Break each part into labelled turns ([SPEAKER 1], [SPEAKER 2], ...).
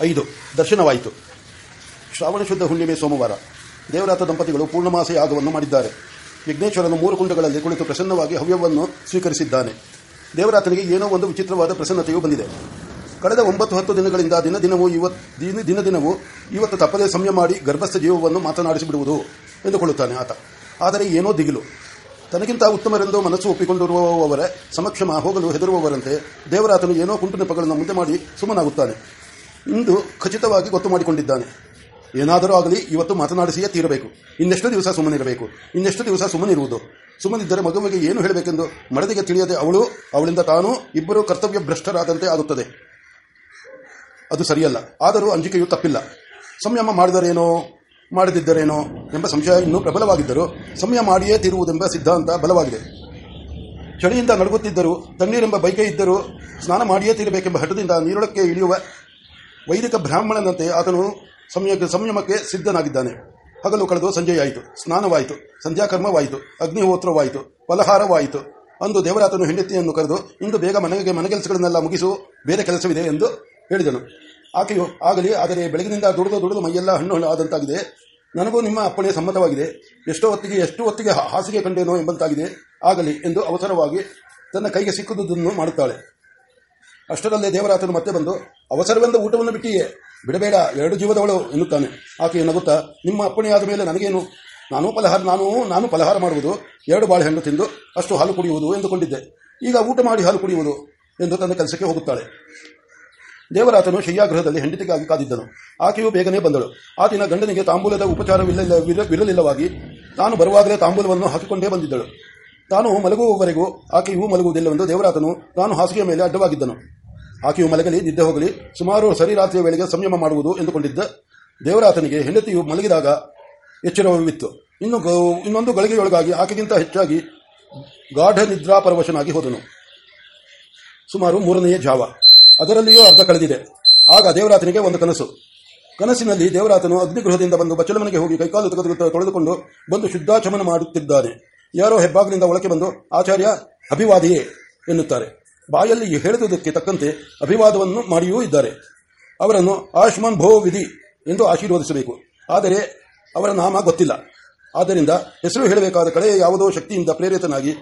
[SPEAKER 1] ಐದು. ದರ್ಶನವಾಯಿತು. ಶ್ರಾವಣ ಶುದ್ಧ ಹುಣ್ಣಿಮೆ ಸೋಮವಾರ. ದೇವರಾತ ದಂಪತಿಗಳು ಪೂರ್ಣಮಾಸ ಯಾಗವನ್ನು ಮಾಡಿದ್ದಾರೆ. ವಿಘ್ನೇಶ್ವರನು ಮೂರು ಕುಂಡಗಳಲ್ಲಿ ಕುಳಿತು ಪ್ರಸನ್ನವಾಗಿ ಹವ್ಯವನ್ನು ಸ್ವೀಕರಿಸಿದ್ದಾನೆ. ದೇವರಾತನಿಗೆ ಏನೋ ಒಂದು ವಿಚಿತ್ರವಾದ ಪ್ರಸನ್ನತೆಯು ಬಂದಿದೆ. ಕಳೆದ ಒಂಬತ್ತು ಹತ್ತು ದಿನಗಳಿಂದ ದಿನ ದಿನವೂ ಇವತ್ತು ದಿನ ದಿನ ದಿನವೂ ಇವತ್ತು ತಪ್ಪದೇ ಸಮಯ ಮಾಡಿ ಗರ್ಭಸ್ಥ ಜೀವವನ್ನು ಮಾತನಾಡಿಸಿಬಿಡುವುದು ಎಂದುಕೊಳ್ಳುತ್ತಾನೆ ಆತ. ಆದರೆ ಏನೋ ದಿಗಿಲು. ತನಗಿಂತ ಉತ್ತಮರೆಂದು ಮನಸ್ಸು ಒಪ್ಪಿಕೊಂಡಿರುವವರ, ಸಮಕ್ಷಮ ಹೋಗಲು ಹೆದರುವವರಂತೆ ದೇವರಾತನು ಏನೋ ಕುಂಟು ನೆಪಗಳನ್ನು ಮುಂದೆ ಮಾಡಿ ಸುಮ್ಮನಾಗುತ್ತಾನೆ. ಇಂದು ಖಚಿತವಾಗಿ ಗೊತ್ತು ಮಾಡಿಕೊಂಡಿದ್ದಾನೆ. ಏನಾದರೂ ಆಗಲಿ ಇವತ್ತು ಮಾತನಾಡಿಸಿಯೇ ತೀರಬೇಕು. ಇನ್ನೆಷ್ಟು ದಿವಸ ಸುಮ್ಮನಿರಬೇಕು. ಇನ್ನೆಷ್ಟು ದಿವಸ ಸುಮ್ಮನಿರುವುದು. ಸುಮ್ಮನಿದ್ದರೆ ಮಗುವಿಗೆ ಏನು ಹೇಳಬೇಕೆಂದು ಮಡದಿಗೆ ತಿಳಿಯದೆ ಅವಳು, ಅವಳಿಂದ ತಾನು ಇಬ್ಬರು ಕರ್ತವ್ಯ ಭ್ರಷ್ಟರಾದಂತೆ ಆಗುತ್ತದೆ. ಅದು ಸರಿಯಲ್ಲ. ಆದರೂ ಅಂಜಿಕೆಯು ತಪ್ಪಿಲ್ಲ. ಸಂಯಮ ಮಾಡಿದರೇನೋ, ಮಾಡದಿದ್ದರೇನೋ ಎಂಬ ಸಂಶಯ ಇನ್ನೂ ಪ್ರಬಲವಾಗಿದ್ದರೂ ಸಂಯಮ ಮಾಡಿಯೇ ತೀರುವುದೆಂಬ ಸಿದ್ಧಾಂತ ಬಲವಾಗಿದೆ. ಚಳಿಯಿಂದ ನಡುಗುತ್ತಿದ್ದರೂ, ತಣ್ಣೀರೆಂಬ ಬೈಕೆ ಇದ್ದರೂ ಸ್ನಾನ ಮಾಡಿಯೇ ತೀರಬೇಕೆಂಬ ಹಠದಿಂದ ನೀರೊಳಕ್ಕೆ ಇಳಿಯುವ ವೈದಿಕ ಬ್ರಾಹ್ಮಣನಂತೆ ಆತನು ಸಂಯ ಸಂಯಮಕ್ಕೆ ಸಿದ್ಧನಾಗಿದ್ದಾನೆ. ಹಗಲು ಕಳೆದು ಸಂಜೆಯಾಯಿತು. ಸ್ನಾನವಾಯಿತು. ಸಂಧ್ಯಾಕರ್ಮವಾಯಿತು. ಅಗ್ನಿಹೋತ್ರವಾಯಿತು. ಫಲಹಾರವಾಯಿತು. ಅಂದು ದೇವರಾತನು ಹೆಂಡತಿಯನ್ನು ಕರೆದು, ಇಂದು ಬೇಗ ಮನೆಗೆ ಮನೆಗೆಲಸಗಳನ್ನೆಲ್ಲ ಮುಗಿಸು. ಬೇರೆ ಕೆಲಸವಿದೆ? ಎಂದು ಹೇಳಿದನು. ಆಕೆಯು, ಆಗಲಿ, ಆದರೆ ಬೆಳಗಿನಿಂದ ದುಡಿದು ದುಡಿದು ಮೈಯೆಲ್ಲ ಹಣ್ಣು ಆದಂತಾಗಿದೆ. ನನಗೂ ನಿಮ್ಮ ಅಪ್ಪಣೆ ಸಮ್ಮತವಾಗಿದೆ. ಎಷ್ಟೋ ಹೊತ್ತಿಗೆ, ಎಷ್ಟು ಹೊತ್ತಿಗೆ ಹಾಸಿಗೆ ಕಂಡೇನೋ ಎಂಬಂತಾಗಿದೆ. ಆಗಲಿ ಎಂದು ಅವಸರವಾಗಿ ತನ್ನ ಕೈಗೆ ಸಿಕ್ಕುದನ್ನು ಮಾಡುತ್ತಾಳೆ. ಅಷ್ಟರಲ್ಲೇ ದೇವರಾತನು ಮತ್ತೆ ಬಂದು, ಅವಸರವೆಂದ ಊಟವನ್ನು ಬಿಟ್ಟಿಯೇ, ಬಿಡಬೇಡ, ಎರಡು ಜೀವದವಳು ಎನ್ನುತ್ತಾನೆ. ಆಕೆ ನಗುತ್ತಾ, ನಿಮ್ಮ ಅಪ್ಪಣೆಯಾದ ಮೇಲೆ ನನಗೇನು? ನಾನು ಫಲಹಾರ, ನಾನು ನಾನು ಫಲಹಾರ ಮಾಡುವುದು, ಎರಡು ಬಾಳೆಹಣ್ಣು ತಿಂದು, ಅಷ್ಟು ಹಾಲು ಕುಡಿಯುವುದು ಎಂದುಕೊಂಡಿದ್ದೆ. ಈಗ ಊಟ ಮಾಡಿ ಹಾಲು ಕುಡಿಯುವುದು ಎಂದು ತನ್ನ ಕೆಲಸಕ್ಕೆ ಹೋಗುತ್ತಾಳೆ. ದೇವರಾತನು ಶಯ್ಯಾಗೃಹದಲ್ಲಿ ಹೆಂಡತಿಗಾಗಿ ಕಾದಿದ್ದನು. ಆಕೆಯು ಬೇಗನೆ ಬಂದಳು. ಆತಿನ ಗಂಡನಿಗೆ ತಾಂಬೂಲದ ಉಪಚಾರವಿಲ್ಲ ವಿರಲಿಲ್ಲವಾಗಿ, ತಾನು ಬರುವಾಗಲೇ ತಾಂಬೂಲವನ್ನು ಹಾಕಿಕೊಂಡೇ ಬಂದಿದ್ದಳು. ತಾನು ಮಲಗುವವರೆಗೂ ಆಕೆಯು ಮಲಗುವುದಿಲ್ಲವೆಂದು ದೇವರಾತನು ತಾನು ಹಾಸಿಗೆಯ ಮೇಲೆ ಅಡ್ಡವಾಗಿದ್ದನು. ಆಕೆಯು ಮಲಗಲಿ, ನಿದ್ದೆ ಹೋಗಲಿ, ಸುಮಾರು ಸರಿರಾತ್ರಿಯ ವೇಳೆಗೆ ಸಂಯಮ ಮಾಡುವುದು ಎಂದುಕೊಂಡಿದ್ದ ದೇವರಾತನಿಗೆ ಹೆಂಡತಿಯು ಮಲಗಿದಾಗ ಎಚ್ಚರವಿತ್ತು. ಇನ್ನು ಇನ್ನೊಂದು ಗಳಿಗೆಯೊಳಗಾಗಿ ಆಕೆಗಿಂತ ಹೆಚ್ಚಾಗಿ ಗಾಢ ನಿದ್ರಾಪರವಶನಾಗಿ ಹೋದನು. ಸುಮಾರು ಮೂರನೆಯ ಜಾವ. ಅದರಲ್ಲಿಯೂ ಅರ್ಧ ಕಳೆದಿದೆ. ಆಗ ದೇವರಾತನಿಗೆ ಒಂದು ಕನಸು. ಕನಸಿನಲ್ಲಿ ದೇವರಾತನು ಅಗ್ನಿಗೃಹದಿಂದ ಬಂದು ಬಚ್ಚಲಮನೆಗೆ ಹೋಗಿ ಕೈಕಾಲು ತೆಗೆದು ತೊಳೆದುಕೊಂಡು ಬಂದು ಶುದ್ಧಾಚಮನ ಮಾಡುತ್ತಿದ್ದಾನೆ. ಯಾರೋ ಹೆಬ್ಬಾಗಿಲಿಂದ ಒಳಕ್ಕೆ ಬಂದು, ಆಚಾರ್ಯ, ಅಭಿವಾದಿಯೇ, ಎನ್ನುತ್ತಾರೆ. ಬಾಯಲ್ಲಿ ಹೇಳುವುದಕ್ಕೆ ತಕ್ಕಂತೆ ಅಭಿವಾದವನ್ನು ಮಾಡಿಯೂ ಇದ್ದಾರೆ. ಅವರನ್ನು ಆಯುಷ್ಮಾನ್ ಭೋ ವಿಧಿ ಎಂದು ಆಶೀರ್ವದಿಸಬೇಕು. ಆದರೆ ಅವರ ನಾಮ ಗೊತ್ತಿಲ್ಲ. ಆದ್ದರಿಂದ ಹೆಸರು ಹೇಳಬೇಕಾದ ಕಡೆ ಯಾವುದೋ ಶಕ್ತಿಯಿಂದ ಪ್ರೇರಿತನಾಗಿ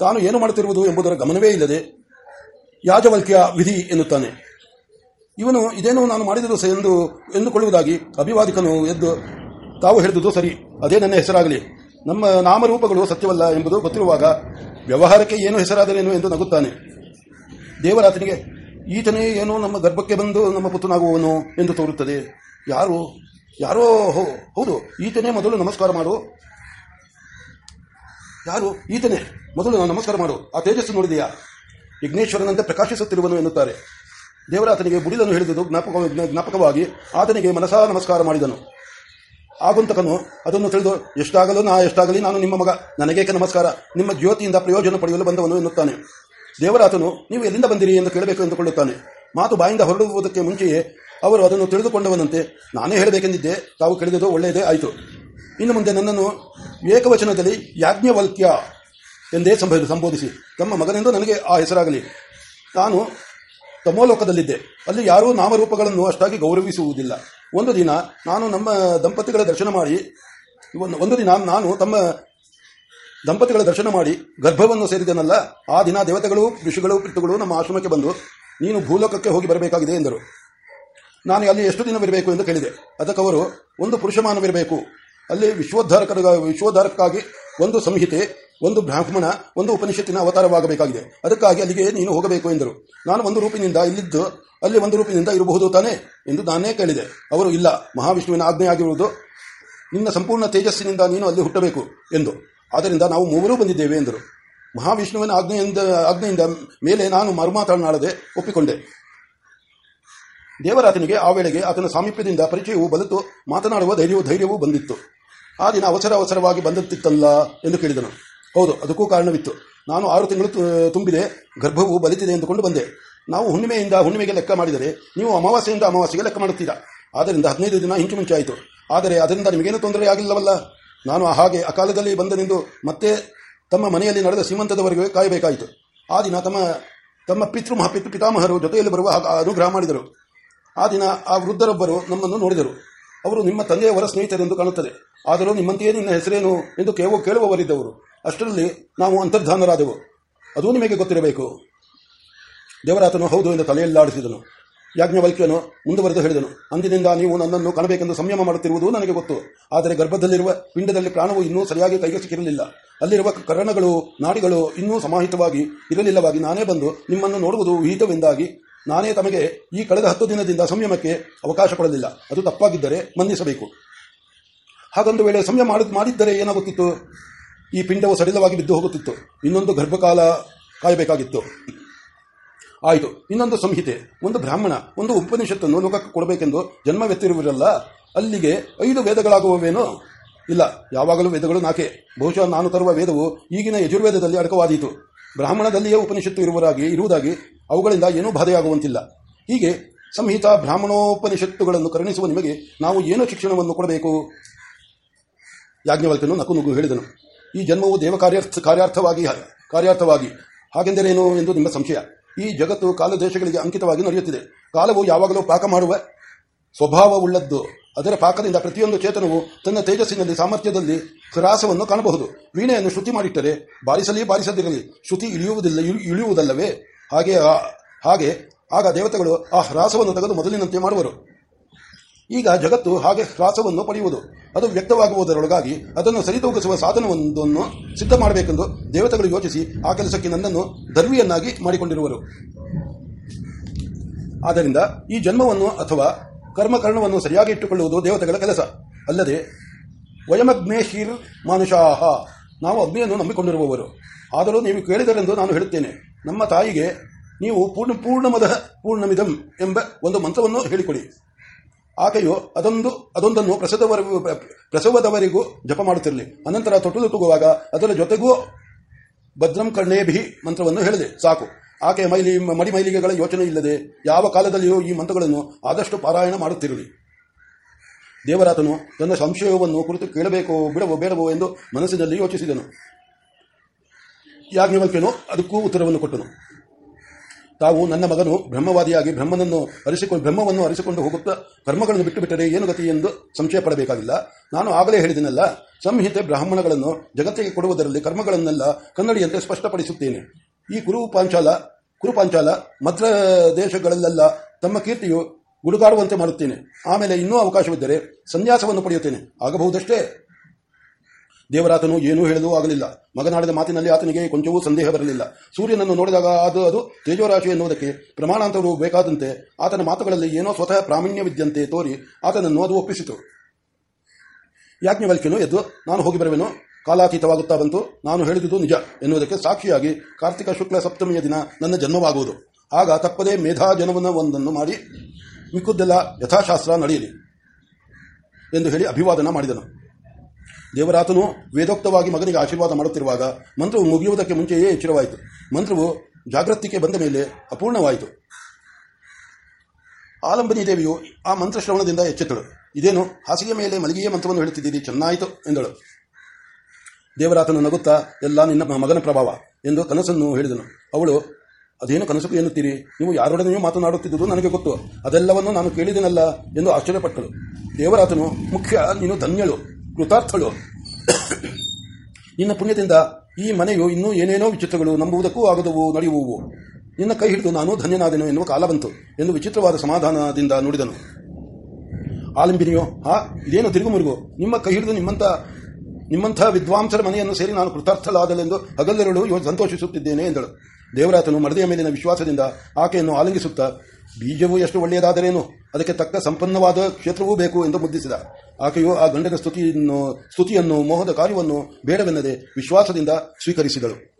[SPEAKER 1] ತಾನು ಏನು ಮಾಡುತ್ತಿರುವುದು ಎಂಬುದರ ಗಮನವೇ ಇಲ್ಲದೆ ಯಾಜವಲ್ಕ್ಯ ವಿಧಿ ಎನ್ನುತ್ತಾನೆ. ಇವನು ಇದೇನು ನಾನು ಮಾಡಿದರೂ ಎಂದು ಎಂದುಕೊಳ್ಳುವುದಾಗಿ ಅಭಿವಾದಿಕನು ಎದ್ದು ತಾವು ಹೇಳಿದುದು ಸರಿ. ಅದೇ ನನ್ನ ಹೆಸರಾಗಲಿ. ನಮ್ಮ ನಾಮರೂಪಗಳು ಸತ್ಯವಲ್ಲ ಎಂಬುದು ಗೊತ್ತಿರುವಾಗ ವ್ಯವಹಾರಕ್ಕೆ ಏನು ಹೆಸರಾದರೇನು ಎಂದು ನಗುತ್ತಾನೆ. ದೇವರಾತನಿಗೆ ಈತನೇ ಏನೋ ನಮ್ಮ ಗರ್ಭಕ್ಕೆ ಬಂದು ನಮ್ಮ ಪುತ್ರನಾಗುವವನು ಎಂದು ತೋರುತ್ತದೆ. ಯಾರು, ಯಾರೋ ಹೌದು, ಈತನೇ ಮೊದಲು ನಮಸ್ಕಾರ ಮಾಡು. ಯಾರು, ಈತನೇ ಮೊದಲು ನಾನು ನಮಸ್ಕಾರ ಮಾಡು. ಆ ತೇಜಸ್ಸು ನೋಡಿದೆಯಾ? ವಿಘ್ನೇಶ್ವರನಂತೆ ಪ್ರಕಾಶಿಸುತ್ತಿರುವನು ಎನ್ನುತ್ತಾರೆ. ದೇವರಾತನಿಗೆ ಬುಡಿದನು ಹೇಳಿದುದು ಜ್ಞಾಪಕ, ಜ್ಞಾಪಕವಾಗಿ ಆತನಿಗೆ ಮನಸಾ ನಮಸ್ಕಾರ ಮಾಡಿದನು. ಆಗಂತಕನು ಅದನ್ನು ತಿಳಿದು ಎಷ್ಟಾಗಲು ನಾ ಎಷ್ಟಾಗಲಿ ನಾನು ನಿಮ್ಮ ಮಗ, ನನಗೇಕೆ ನಮಸ್ಕಾರ, ನಿಮ್ಮ ಜ್ಯೋತಿಯಿಂದ ಪ್ರಯೋಜನ ಪಡೆಯಲು ಬಂದವನು ಎನ್ನುತ್ತಾನೆ. ದೇವರಾತನು, ನೀವು ಎಲ್ಲಿಂದ ಬಂದಿರಿ ಎಂದು ಕೇಳಬೇಕು ಎಂದುಕೊಳ್ಳುತ್ತಾನೆ. ಮಾತು ಬಾಯಿಂದ ಹೊರಡುವುದಕ್ಕೆ ಮುಂಚೆಯೇ ಅವರು ಅದನ್ನು ತಿಳಿದುಕೊಂಡವನಂತೆ, ನಾನೇ ಹೇಳಬೇಕೆಂದಿದ್ದೆ, ತಾವು ಕೇಳಿದುದು ಒಳ್ಳೆಯದೇ ಆಯಿತು. ಇನ್ನು ಮುಂದೆ ನನ್ನನ್ನು ಏಕವಚನದಲ್ಲಿ ಯಾಜ್ಞವಲ್ಕ್ಯ ಎಂದೇ ಸಂಬೋಧ, ಸಂಬೋಧಿಸಿ. ತಮ್ಮ ಮಗನೆಂದು ನನಗೆ ಆ ಹೆಸರಾಗಲಿ. ನಾನು ತಮೋಲೋಕದಲ್ಲಿದ್ದೆ. ಅಲ್ಲಿ ಯಾರೂ ನಾಮರೂಪಗಳನ್ನು ಅಷ್ಟಾಗಿ ಗೌರವಿಸುವುದಿಲ್ಲ. ಒಂದು ದಿನ ನಾನು ನಮ್ಮ ದಂಪತಿಗಳ ದರ್ಶನ ಮಾಡಿ, ಒಂದು- ದಿನ ನಾನು ತಮ್ಮ ದಂಪತಿಗಳ ದರ್ಶನ ಮಾಡಿ ಗರ್ಭವನ್ನು ಸೇರಿದನಲ್ಲ, ಆ ದಿನ ದೇವತೆಗಳು, ಋಷಿಗಳು ಪಿತೃಗಳು ನಮ್ಮ ಆಶ್ರಮಕ್ಕೆ ಬಂದು ನೀನು ಭೂಲೋಕಕ್ಕೆ ಹೋಗಿ ಬರಬೇಕಾಗಿದೆ ಎಂದರು. ನಾನು ಅಲ್ಲಿ ಎಷ್ಟು ದಿನ ದಿನವಿರಬೇಕು ಎಂದು ಕೇಳಿದೆ. ಅದಕ್ಕವರು ಒಂದು ಪುರುಷಮಾನವಿರಬೇಕು. ಅಲ್ಲಿ ವಿಶ್ವೋದ್ಧಾರಕ ವಿಶ್ವೋದ್ಧಾರಕ್ಕಾಗಿ ಒಂದು ಸಂಹಿತೆ ಒಂದು ಬ್ರಾಹ್ಮಣ ಒಂದು ಉಪನಿಷತ್ತಿನ ಅವತಾರವಾಗಬೇಕಾಗಿದೆ. ಅದಕ್ಕಾಗಿ ಅಲ್ಲಿಗೆ ನೀನು ಹೋಗಬೇಕು ಎಂದರು. ನಾನು ಒಂದು ರೂಪಿನಿಂದ ಇಲ್ಲಿದ್ದು, ಅಲ್ಲಿ ಒಂದು ರೂಪಿನಿಂದ ಇರಬಹುದು ತಾನೇ ಎಂದು ನಾನೇ ಕೇಳಿದೆ. ಅವರು, ಇಲ್ಲ, ಮಹಾವಿಷ್ಣುವಿನ ಆಜ್ಞೆಯಾಗಿರುವುದು. ನಿನ್ನ ಸಂಪೂರ್ಣ ತೇಜಸ್ಸಿನಿಂದ ನೀನು ಅಲ್ಲಿ ಹುಟ್ಟಬೇಕು ಎಂದು. ಆದ್ದರಿಂದ ನಾವು ಮೂವರೂ ಬಂದಿದ್ದೇವೆ ಎಂದರು. ಮಹಾವಿಷ್ಣುವಿನ ಆಜ್ಞೆಯಿಂದ ಆಜ್ಞೆಯಿಂದ ಮೇಲೆ ನಾನು ಮರುಮಾತನಾಡದೆ ಒಪ್ಪಿಕೊಂಡೆ. ದೇವರಾತನಿಗೆ ಆ ವೇಳೆಗೆ ಆತನ ಸಾಮೀಪ್ಯದಿಂದ ಪರಿಚಯವು ಬಲಿತು, ಮಾತನಾಡುವ ಧೈರ್ಯವು, ಧೈರ್ಯವೂ ಬಂದಿತ್ತು. ಆ ದಿನ ಅವಸರ ಅವಸರವಾಗಿ ಬಂದಿತ್ತಲ್ಲ ಎಂದು ಕೇಳಿದನು. ಹೌದು, ಅದಕ್ಕೂ ಕಾರಣವಿತ್ತು. ನಾನು ಆರು ತಿಂಗಳು ತುಂಬಿದೆ, ಗರ್ಭವು ಬಲಿತಿದೆ ಎಂದುಕೊಂಡು ಬಂದೆ. ನಾವು ಹುಣ್ಣಿಮೆಯಿಂದ ಹುಣ್ಣಿಮೆಗೆ ಲೆಕ್ಕ ಮಾಡಿದರೆ, ನೀವು ಅಮಾವಾಸ್ಯೆಯಿಂದ ಅಮಾವಾಸ್ಯೆಗೆ ಲೆಕ್ಕ ಮಾಡುತ್ತೀರಾ? ಆದ್ದರಿಂದ ಹದಿನೈದು ದಿನ ಇಂಚು ಮುಂಚಾಯಿತು ಆದರೆ ಅದರಿಂದ ನಿಮಗೇನು ತೊಂದರೆ ಆಗಿಲ್ಲವಲ್ಲ? ನಾನು ಹಾಗೆ ಅಕಾಲದಲ್ಲಿ ಬಂದನೆಂದು ಮತ್ತೆ ತಮ್ಮ ಮನೆಯಲ್ಲಿ ನಡೆದ ಸೀಮಂತದವರೆಗೆ ಕಾಯಬೇಕಾಯಿತು. ಆ ದಿನ ತಮ್ಮ ತಮ್ಮ ಪಿತೃ ಮಹಾಪಿತೃ ಪಿತಾಮಹರು ಜೊತೆಯಲ್ಲಿ ಬರುವ ಅನುಗ್ರಹ ಮಾಡಿದರು. ಆ ದಿನ ಆ ವೃದ್ಧರೊಬ್ಬರು ನಮ್ಮನ್ನು ನೋಡಿದರು. ಅವರು ನಿಮ್ಮ ತಂದೆಯವರ ಸ್ನೇಹಿತರೆಂದು ಕಾಣುತ್ತದೆ. ಆದರೂ ನಿಮ್ಮಂತೆಯೇ ನಿನ್ನ ಹೆಸರೇನು ಎಂದು ಕೇಳುವವರಿದ್ದವರು. ಅಷ್ಟರಲ್ಲಿ ನಾವು ಅಂತರ್ಧಾನರಾದೆವು ಅದು ನಿಮಗೆ ಗೊತ್ತಿರಬೇಕು. ದೇವರಾತನು ಹೌದು ಎಂದು ತಲೆಯಲ್ಲಾಡಿಸಿದನು. ಯಾಜ್ಞವಲ್ಕ್ಯನು ಮುಂದುವರೆದು ಹೇಳಿದನು. ಅಂದಿನಿಂದ ನೀವು ನನ್ನನ್ನು ಕಾಣಬೇಕೆಂದು ಸಂಯಮ ಮಾಡುತ್ತಿರುವುದು ನನಗೆ ಗೊತ್ತು. ಆದರೆ ಗರ್ಭದಲ್ಲಿರುವ ಪಿಂಡದಲ್ಲಿ ಪ್ರಾಣವು ಇನ್ನೂ ಸರಿಯಾಗಿ ಕೈಗೆ ಸಿಕ್ಕಿರಲಿಲ್ಲ ಅಲ್ಲಿರುವ ಕರಣಗಳು, ನಾಡಿಗಳು ಇನ್ನೂ ಸಮಾಹಿತವಾಗಿ ಇರಲಿಲ್ಲವಾಗಿ ನಾನೇ ಬಂದು ನಿಮ್ಮನ್ನು ನೋಡುವುದು ವಿಹಿತವೆಂದಾಗಿ ನಾನೇ ತಮಗೆ ಈ ಕಳೆದ ಹತ್ತು ದಿನದಿಂದ ಸಂಯಮಕ್ಕೆ ಅವಕಾಶ ಕೊಡಲಿಲ್ಲ. ಅದು ತಪ್ಪಾಗಿದ್ದರೆ ಮನ್ನಿಸಬೇಕು. ಹಾಗೊಂದು ವೇಳೆ ಸಂಯಮ ಮಾಡಿ- ಮಾಡಿದ್ದರೆ ಏನಾಗುತ್ತಿತ್ತು? ಈ ಪಿಂಡವು ಸಡಿಲವಾಗಿ ಬಿದ್ದು ಹೋಗುತ್ತಿತ್ತು. ಇನ್ನೊಂದು ಗರ್ಭಕಾಲ ಕಾಯಬೇಕಾಗಿತ್ತು. ಆಯಿತು. ಇನ್ನೊಂದು ಸಂಹಿತೆ, ಒಂದು ಬ್ರಾಹ್ಮಣ, ಒಂದು ಉಪನಿಷತ್ತನ್ನು ಲೋಕಕ್ಕೆ ಕೊಡಬೇಕೆಂದು ಜನ್ಮವೆತ್ತಿರುವಿರಲ್ಲ ಅಲ್ಲಿಗೆ ಐದು ವೇದಗಳಾಗುವವೇನೋ? ಇಲ್ಲ, ಯಾವಾಗಲೂ ವೇದಗಳು ನಾಕೆ? ಬಹುಶಃ ನಾನು ತರುವ ವೇದವು ಈಗಿನ ಯಜುರ್ವೇದದಲ್ಲಿ ಅಡಕವಾದೀತು. ಬ್ರಾಹ್ಮಣದಲ್ಲಿಯೇ ಉಪನಿಷತ್ತು ಇರುವರಾಗಿ ಇರುವುದಾಗಿ ಅವುಗಳಿಂದ ಏನೂ ಬಾಧೆಯಾಗುವಂತಿಲ್ಲ. ಹೀಗೆ ಸಂಹಿತ ಬ್ರಾಹ್ಮಣೋಪನಿಷತ್ತುಗಳನ್ನು ಕರುಣಿಸುವ ನಿಮಗೆ ನಾವು ಏನು ಶಿಕ್ಷಣವನ್ನು ಕೊಡಬೇಕು? ಯಾಜ್ಞವಲ್ಕನು ನಕು ನುಗ್ಗು ಹೇಳಿದನು. ಈ ಜನ್ಮವು ದೇವ ಕಾರ್ಯಾರ್ಥ ಕಾರ್ಯಾರ್ಥವಾಗಿ. ಕಾರ್ಯಾರ್ಥವಾಗಿ ಹಾಗೆಂದರೇನು ಎಂದು ನಿಮ್ಮ ಸಂಶಯ? ಈ ಜಗತ್ತು ಕಾಲ ದೇಶಗಳಿಗೆ ಅಂಕಿತವಾಗಿ ನಡೆಯುತ್ತಿದೆ. ಕಾಲವು ಯಾವಾಗಲೂ ಪಾಕ ಮಾಡುವ ಸ್ವಭಾವವುಳ್ಳದ್ದು. ಅದರ ಪಾಕದಿಂದ ಪ್ರತಿಯೊಂದು ಚೇತನವು ತನ್ನ ತೇಜಸ್ಸಿನಲ್ಲಿ, ಸಾಮರ್ಥ್ಯದಲ್ಲಿ ಹ್ರಾಸವನ್ನು ಕಾಣಬಹುದು. ವೀಣೆಯನ್ನು ಶ್ರುತಿ ಮಾಡಿಟ್ಟರೆ ಬಾರಿಸಲಿ ಬಾರಿಸದಿರಲಿ, ಶ್ರುತಿ ಇಳಿಯುವುದಿಲ್ಲ ಇಳಿಯುವುದಲ್ಲವೇ? ಹಾಗೆ ಹಾಗೆ ಆಗ ದೇವತೆಗಳು ಆ ಹ್ರಾಸವನ್ನು ತೆಗೆದು ಮೊದಲಿನಂತೆ ಮಾಡುವರು. ಈಗ ಜಗತ್ತು ಹಾಗೆ ಹ್ರಾಸವನ್ನು ಪಡೆಯುವುದು. ಅದು ವ್ಯಕ್ತವಾಗುವುದರೊಳಗಾಗಿ ಅದನ್ನು ಸರಿದೂಗಿಸುವ ಸಾಧನವೊಂದನ್ನು ಸಿದ್ಧ ಮಾಡಬೇಕೆಂದು ದೇವತೆಗಳು ಯೋಚಿಸಿ ಆ ಕೆಲಸಕ್ಕೆ ನನ್ನನ್ನು ದರ್ವಿಯನ್ನಾಗಿ ಮಾಡಿಕೊಂಡಿರುವರು. ಆದ್ದರಿಂದ ಈ ಜನ್ಮವನ್ನು ಅಥವಾ ಕರ್ಮಕರ್ಣವನ್ನು ಸರಿಯಾಗಿ ಇಟ್ಟುಕೊಳ್ಳುವುದು ದೇವತೆಗಳ ಕೆಲಸ. ಅಲ್ಲದೆ ವಯಮಗ್ನೇಶೀರ್ ಮಾನುಷಾಹ. ನಾವು ಅಗ್ನಿಯನ್ನು ನಂಬಿಕೊಂಡಿರುವವರು. ಆದರೂ ನೀವು ಕೇಳಿದರೆಂದು ನಾನು ಹೇಳುತ್ತೇನೆ. ನಮ್ಮ ತಾಯಿಗೆ ನೀವು ಪೂರ್ಣ ಪೂರ್ಣಮದ ಪೂರ್ಣಮಿದಂ ಎಂಬ ಒಂದು ಮಂತ್ರವನ್ನು ಹೇಳಿಕೊಡಿ. ಆಕೆಯು ಅದೊಂದು, ಅದೊಂದನ್ನು ಪ್ರಸವದವರೆಗೂ ಪ್ರಸವದವರೆಗೂ ಜಪ ಮಾಡುತ್ತಿರಲಿ. ಅನಂತರ ತೊಟ್ಟು ತೂಗುವಾಗ ಅದರ ಜೊತೆಗೂ ಭದ್ರಂ ಕರ್ಣೇಭಿ ಮಂತ್ರವನ್ನು ಹೇಳಿದೆ. ಸಾಕು. ಆಕೆಯ ಮೈಲಿ ಮಡಿ ಮೈಲಿಗೆಗಳ ಯೋಚನೆ ಇಲ್ಲದೆ ಯಾವ ಕಾಲದಲ್ಲಿಯೂ ಈ ಮಂತ್ರಗಳನ್ನು ಆದಷ್ಟು ಪಾರಾಯಣ ಮಾಡುತ್ತಿರಲಿ ದೇವರಾತನು ತನ್ನ ಸಂಶಯವನ್ನು ಕುರಿತು ಕೇಳಬೇಕೋ, ಬಿಡವೋ, ಬೇಡವೋ ಎಂದು ಮನಸ್ಸಿನಲ್ಲಿ ಯೋಚಿಸಿದನು. ಯಾಜ್ಞವಲ್ಕ್ಯನು ಅದಕ್ಕೂ ಉತ್ತರವನ್ನು ಕೊಟ್ಟನು. ತಾವು ನನ್ನ ಮಗನು, ಬ್ರಹ್ಮವಾದಿಯಾಗಿ ಬ್ರಹ್ಮನನ್ನು ಅರಿಸಿಕೊಂಡು ಬ್ರಹ್ಮವನ್ನು ಅರಿಸಿಕೊಂಡು ಹೋಗುತ್ತಾ ಕರ್ಮಗಳನ್ನು ಬಿಟ್ಟು ಬಿಟ್ಟರೆ ಏನು ಗತಿ ಎಂದು ಸಂಶಯ ಪಡಬೇಕಾಗಿಲ್ಲ ನಾನು ಆಗಲೇ ಹೇಳಿದನಲ್ಲ, ಸಂಹಿತೆ ಬ್ರಾಹ್ಮಣಗಳನ್ನು ಜಗತ್ತಿಗೆ ಕೊಡುವುದರಲ್ಲಿ ಕರ್ಮಗಳನ್ನೆಲ್ಲ ಕನ್ನಡಿಯಂತೆ ಸ್ಪಷ್ಟಪಡಿಸುತ್ತೇನೆ. ಈ ಕುರು ಪಾಂಚಾಲ ಕುರುಪಾಂಚಾಲ ಮದ್ರ ದೇಶಗಳಲ್ಲೆಲ್ಲ ತಮ್ಮ ಕೀರ್ತಿಯು ಗುಡುಗಾಡುವಂತೆ ಮಾಡುತ್ತೇನೆ. ಆಮೇಲೆ ಇನ್ನೂ ಅವಕಾಶವಿದ್ದರೆ ಸನ್ಯಾಸವನ್ನು ಪಡೆಯುತ್ತೇನೆ. ಆಗಬಹುದಷ್ಟೇ? ದೇವರಾತನು ಏನೂ ಹೇಳಲು ಆಗಲಿಲ್ಲ. ಮಗನಾಡಿದ ಮಾತಿನಲ್ಲಿ ಆತನಿಗೆ ಕೊಂಚವೂ ಸಂದೇಹ ಬರಲಿಲ್ಲ. ಸೂರ್ಯನನ್ನು ನೋಡಿದಾಗ ಅದು ಅದು ತೇಜೋರಾಶಿ ಎನ್ನುವುದಕ್ಕೆ ಪ್ರಮಾಣಾಂತರವು ಬೇಕಾದಂತೆ ಆತನ ಮಾತುಗಳಲ್ಲಿ ಏನೋ ಸ್ವತಃ ಪ್ರಾಮಾಣ್ಯವಿದ್ದಂತೆ ತೋರಿ ಆತನನ್ನು ಅದು ಒಪ್ಪಿಸಿತು. ಯಾಜ್ಞವಲ್ಕ್ಯನು ಎದ್ದು, ನಾನು ಹೋಗಿ ಬರುವೆನು. ಕಾಲಾತೀತವಾಗುತ್ತಾ ಬಂತು. ನಾನು ಹೇಳಿದುದು ನಿಜ ಎನ್ನುವುದಕ್ಕೆ ಸಾಕ್ಷಿಯಾಗಿ ಕಾರ್ತಿಕ ಶುಕ್ಲ ಸಪ್ತಮಿಯ ದಿನ ನನ್ನ ಜನ್ಮವಾಗುವುದು. ಆಗ ತಪ್ಪದೇ ಮೇಧಾಜನವನ್ನು ಒಂದನ್ನು ಮಾಡಿ, ಮಿಕ್ಕುದ್ದೆಲ್ಲ ಯಥಾಶಾಸ್ತ್ರ ನಡೆಯಲಿ ಎಂದು ಹೇಳಿ ಅಭಿವಾದನ ಮಾಡಿದನು. ದೇವರಾತನು ವೇದೋಕ್ತವಾಗಿ ಮಗನಿಗೆ ಆಶೀರ್ವಾದ ಮಾಡುತ್ತಿರುವಾಗ ಮಂತ್ರವು ಮುಗಿಯುವುದಕ್ಕೆ ಮುಂಚೆಯೇ ಎಚ್ಚರವಾಯಿತು. ಮಂತ್ರವು ಜಾಗೃತಿಗೆ ಬಂದ ಮೇಲೆ ಅಪೂರ್ಣವಾಯಿತು. ಆಲಂಬನಿ ದೇವಿಯು ಆ ಮಂತ್ರಶ್ರವಣದಿಂದ ಎಚ್ಚೆತ್ತಳು. ಇದೇನು? ಹಾಸಿಗೆ ಮೇಲೆ ಮಲಗಿಯೇ ಮಂತ್ರವನ್ನು ಹೇಳುತ್ತಿದ್ದೀರಿ? ಚೆನ್ನಾಯಿತು ಎಂದಳು. ದೇವರಾತನು ನಗುತ್ತಾ, ಎಲ್ಲ ನಿನ್ನ ಮಗನ ಪ್ರಭಾವ ಎಂದು ಕನಸನ್ನು ಹೇಳಿದನು. ಅವಳು, ಅದೇನು ಕನಸು ಎನ್ನುತ್ತೀರಿ? ನೀವು ಯಾರೊಡನೆಯೂ ಮಾತನಾಡುತ್ತಿದ್ದುದು ನನಗೆ ಗೊತ್ತು. ಅದೆಲ್ಲವನ್ನು ನಾನು ಕೇಳಿದೆನಲ್ಲ ಎಂದು ಆಶ್ಚರ್ಯಪಟ್ಟಳು. ದೇವರಾತನು, ಮುಖ್ಯ, ನೀನು ಧನ್ಯಳು. ಕೃತಾರ್ಥಳು. ನಿನ್ನ ಪುಣ್ಯದಿಂದ ಈ ಮನೆಯು ಇನ್ನೂ ಏನೇನೋ ವಿಚಿತ್ರಗಳು ನಂಬುವುದಕ್ಕೂ ಆಗದವು ನಡೆಯುವು ನಿನ್ನ ಕೈ ಹಿಡಿದು ನಾನು ಧನ್ಯನಾದೆನು ಎನ್ನುವ ಕಾಲ ಬಂತು ಎಂದು ವಿಚಿತ್ರವಾದ ಸಮಾಧಾನದಿಂದ ನುಡಿದನು. ಆಲಂಬಿನಿಯೋ, ಹಾ, ಇದೇನು ತಿರುಗುಮುರುಗು? ನಿಮ್ಮ ಕೈ ಹಿಡಿದು ನಿಮ್ಮಂತ, ನಿಮ್ಮಂಥ ವಿದ್ವಾಂಸರ ಮನೆಯನ್ನು ಸೇರಿ ನಾನು ಕೃತಾರ್ಥಲಾದಲೆಂದು ಯೋ- ಸಂತೋಷಿಸುತ್ತಿದ್ದೇನೆ ಎಂದಳು. ದೇವರಾತನು ಮರದೆಯ ಮೇಲಿನ ವಿಶ್ವಾಸದಿಂದ ಆಕೆಯನ್ನು ಆಲಿಂಗಿಸುತ್ತಾ ಬೀಜವು ಎಷ್ಟು ಒಳ್ಳೆಯದಾದರೇನು? ಅದಕ್ಕೆ ತಕ್ಕ ಸಂಪನ್ನವಾದ ಕ್ಷೇತ್ರವೂ ಬೇಕು ಎಂದು ಮುದ್ದಿಸಿದ. ಆಕೆಯು ಆ ಗಂಡನ ಸ್ತುತಿಯನ್ನು ಸ್ತುತಿಯನ್ನು, ಮೋಹದ ಕಾರ್ಯವನ್ನು ಬೇಡವೆನ್ನದೆ ವಿಶ್ವಾಸದಿಂದ ಸ್ವೀಕರಿಸಿದಳು.